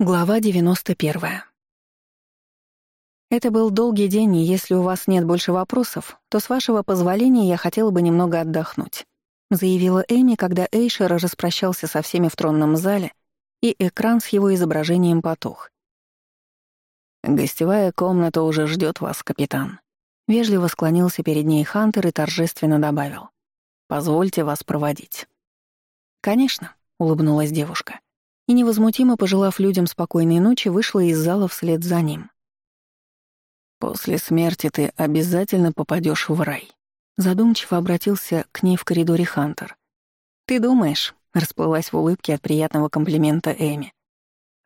Глава 91. Это был долгий день, и если у вас нет больше вопросов, то с вашего позволения я хотела бы немного отдохнуть, заявила Эми, когда Эйшер распрощался со всеми в тронном зале, и экран с его изображением потух. Гостевая комната уже ждет вас, капитан. Вежливо склонился перед ней Хантер и торжественно добавил: "Позвольте вас проводить". "Конечно", улыбнулась девушка и, невозмутимо пожелав людям спокойной ночи, вышла из зала вслед за ним. «После смерти ты обязательно попадешь в рай», — задумчиво обратился к ней в коридоре Хантер. «Ты думаешь?» — расплылась в улыбке от приятного комплимента Эми.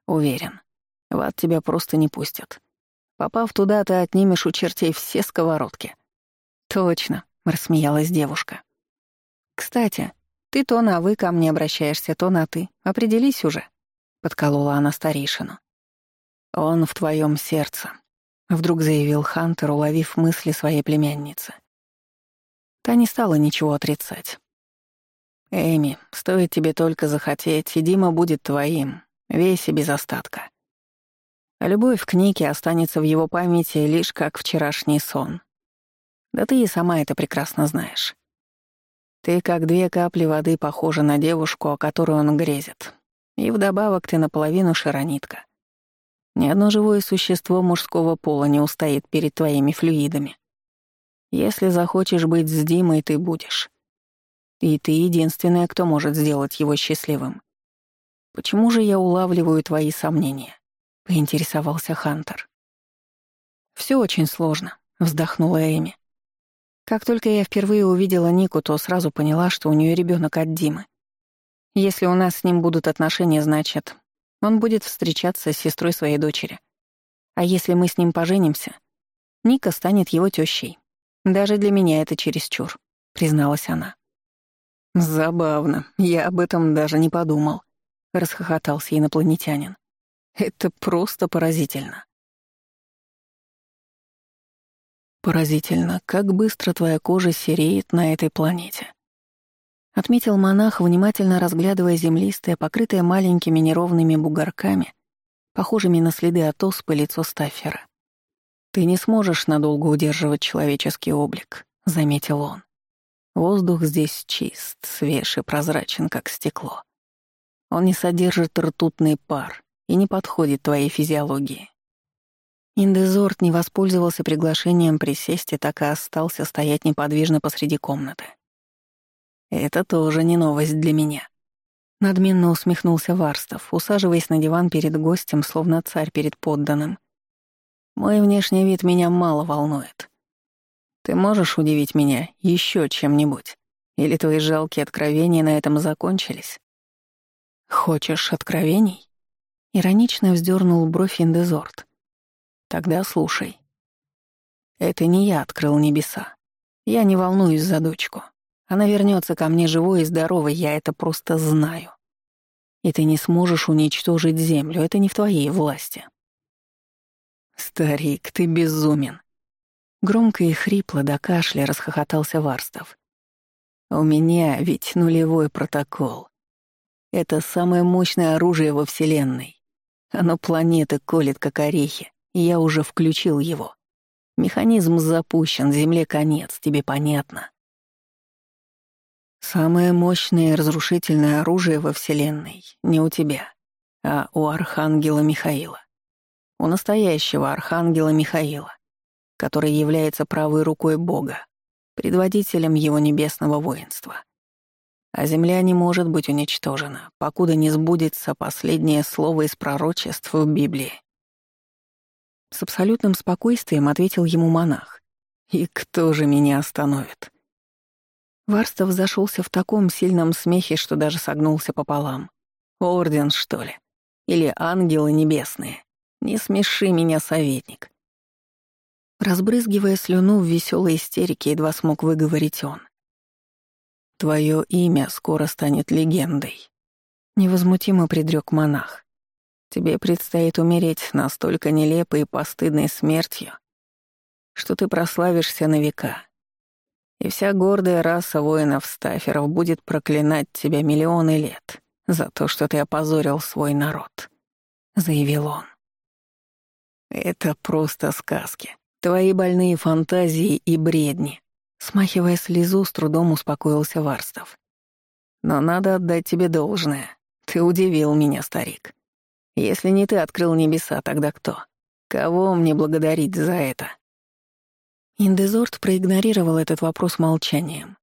«Уверен, в ад тебя просто не пустят. Попав туда, ты отнимешь у чертей все сковородки». «Точно», — рассмеялась девушка. «Кстати, ты то на «вы» ко мне обращаешься, то на «ты». Определись уже. Подколола она старейшину. «Он в твоем сердце», — вдруг заявил Хантер, уловив мысли своей племянницы. Та не стала ничего отрицать. «Эми, стоит тебе только захотеть, и Дима будет твоим, весь и без остатка. Любовь к Нике останется в его памяти лишь как вчерашний сон. Да ты и сама это прекрасно знаешь. Ты как две капли воды похожа на девушку, о которой он грезит, и вдобавок ты наполовину шаронитка. Ни одно живое существо мужского пола не устоит перед твоими флюидами. Если захочешь быть с Димой, ты будешь. И ты единственная, кто может сделать его счастливым. Почему же я улавливаю твои сомнения?» — поинтересовался Хантер. «Все очень сложно», — вздохнула Эми. Как только я впервые увидела Нику, то сразу поняла, что у нее ребенок от Димы. Если у нас с ним будут отношения, значит, он будет встречаться с сестрой своей дочери. А если мы с ним поженимся, Ника станет его тещей. Даже для меня это чересчур», — призналась она. «Забавно. Я об этом даже не подумал», — расхохотался инопланетянин. «Это просто поразительно». «Поразительно, как быстро твоя кожа сереет на этой планете», Отметил монах, внимательно разглядывая землистое, покрытое маленькими неровными бугорками, похожими на следы от оспы лицо Стаффера. «Ты не сможешь надолго удерживать человеческий облик», — заметил он. «Воздух здесь чист, свеж и прозрачен, как стекло. Он не содержит ртутный пар и не подходит твоей физиологии». Индезорт не воспользовался приглашением присесть и так и остался стоять неподвижно посреди комнаты. Это тоже не новость для меня». Надменно усмехнулся Варстов, усаживаясь на диван перед гостем, словно царь перед подданным. «Мой внешний вид меня мало волнует. Ты можешь удивить меня еще чем-нибудь? Или твои жалкие откровения на этом закончились?» «Хочешь откровений?» Иронично вздернул бровь Индезорт. «Тогда слушай. Это не я открыл небеса. Я не волнуюсь за дочку. Она вернется ко мне живой и здоровой, я это просто знаю. И ты не сможешь уничтожить Землю, это не в твоей власти. Старик, ты безумен. Громко и хрипло до кашля расхохотался Варстов. У меня ведь нулевой протокол. Это самое мощное оружие во Вселенной. Оно планеты колет, как орехи, и я уже включил его. Механизм запущен, Земле конец, тебе понятно. Самое мощное и разрушительное оружие во Вселенной не у тебя, а у Архангела Михаила. У настоящего Архангела Михаила, который является правой рукой Бога, предводителем его небесного воинства. А земля не может быть уничтожена, покуда не сбудется последнее слово из пророчества в Библии. С абсолютным спокойствием ответил ему монах. «И кто же меня остановит?» Варстов зашелся в таком сильном смехе, что даже согнулся пополам. «Орден, что ли? Или ангелы небесные? Не смеши меня, советник!» Разбрызгивая слюну в веселой истерике, едва смог выговорить он. «Твое имя скоро станет легендой», — невозмутимо предрек монах. «Тебе предстоит умереть настолько нелепой и постыдной смертью, что ты прославишься на века». И вся гордая раса воинов-стаферов будет проклинать тебя миллионы лет за то, что ты опозорил свой народ», — заявил он. «Это просто сказки. Твои больные фантазии и бредни», — смахивая слезу, с трудом успокоился Варстов. «Но надо отдать тебе должное. Ты удивил меня, старик. Если не ты открыл небеса, тогда кто? Кого мне благодарить за это?» Индезорт проигнорировал этот вопрос молчанием.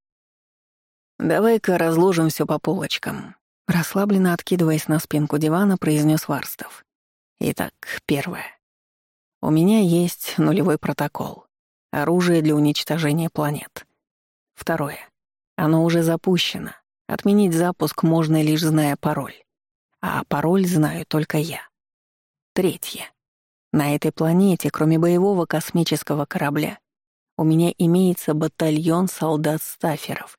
«Давай-ка разложим все по полочкам», — расслабленно откидываясь на спинку дивана, произнес Варстов. «Итак, первое. У меня есть нулевой протокол. Оружие для уничтожения планет. Второе. Оно уже запущено. Отменить запуск можно, лишь зная пароль. А пароль знаю только я. Третье. На этой планете, кроме боевого космического корабля, у меня имеется батальон солдат-стаферов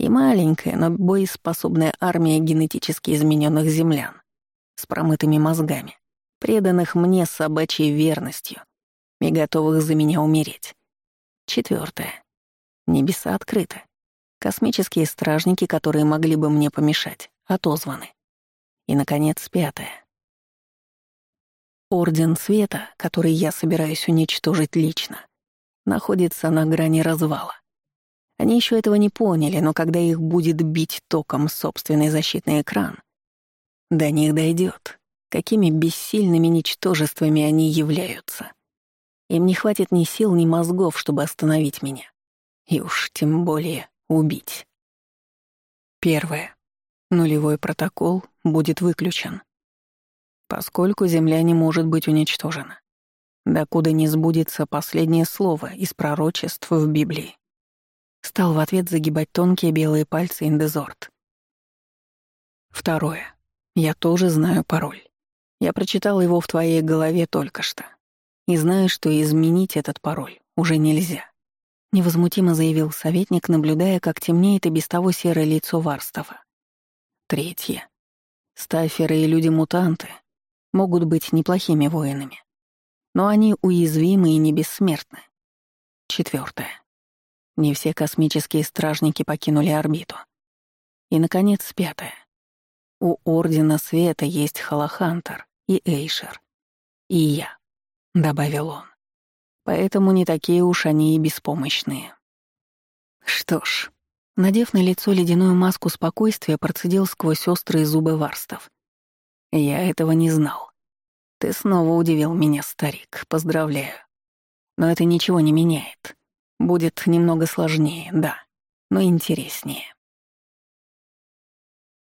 и маленькая, но боеспособная армия генетически измененных землян с промытыми мозгами, преданных мне собачьей верностью и готовых за меня умереть. Четвертое. Небеса открыты. Космические стражники, которые могли бы мне помешать, отозваны. И, наконец, пятое. Орден Света, который я собираюсь уничтожить лично, находится на грани развала. Они еще этого не поняли, но когда их будет бить током собственный защитный экран, до них дойдет, какими бессильными ничтожествами они являются. Им не хватит ни сил, ни мозгов, чтобы остановить меня. И уж тем более убить. Первое. Нулевой протокол будет выключен, поскольку Земля не может быть уничтожена докуда не сбудется последнее слово из пророчеств в Библии. Стал в ответ загибать тонкие белые пальцы Индезорт. Второе. Я тоже знаю пароль. Я прочитал его в твоей голове только что. И знаю, что изменить этот пароль уже нельзя. Невозмутимо заявил советник, наблюдая, как темнеет и без того серое лицо Варстова. Третье. Стаферы и люди-мутанты могут быть неплохими воинами, но они уязвимы и не бессмертны. Четвертое. Не все космические стражники покинули орбиту. И, наконец, пятое. У Ордена Света есть Халахантер и Эйшер. И я, — добавил он. Поэтому не такие уж они и беспомощные. Что ж, надев на лицо ледяную маску спокойствия, процедил сквозь острые зубы варстов. Я этого не знал. Ты снова удивил меня, старик, поздравляю. Но это ничего не меняет. Будет немного сложнее, да, но интереснее.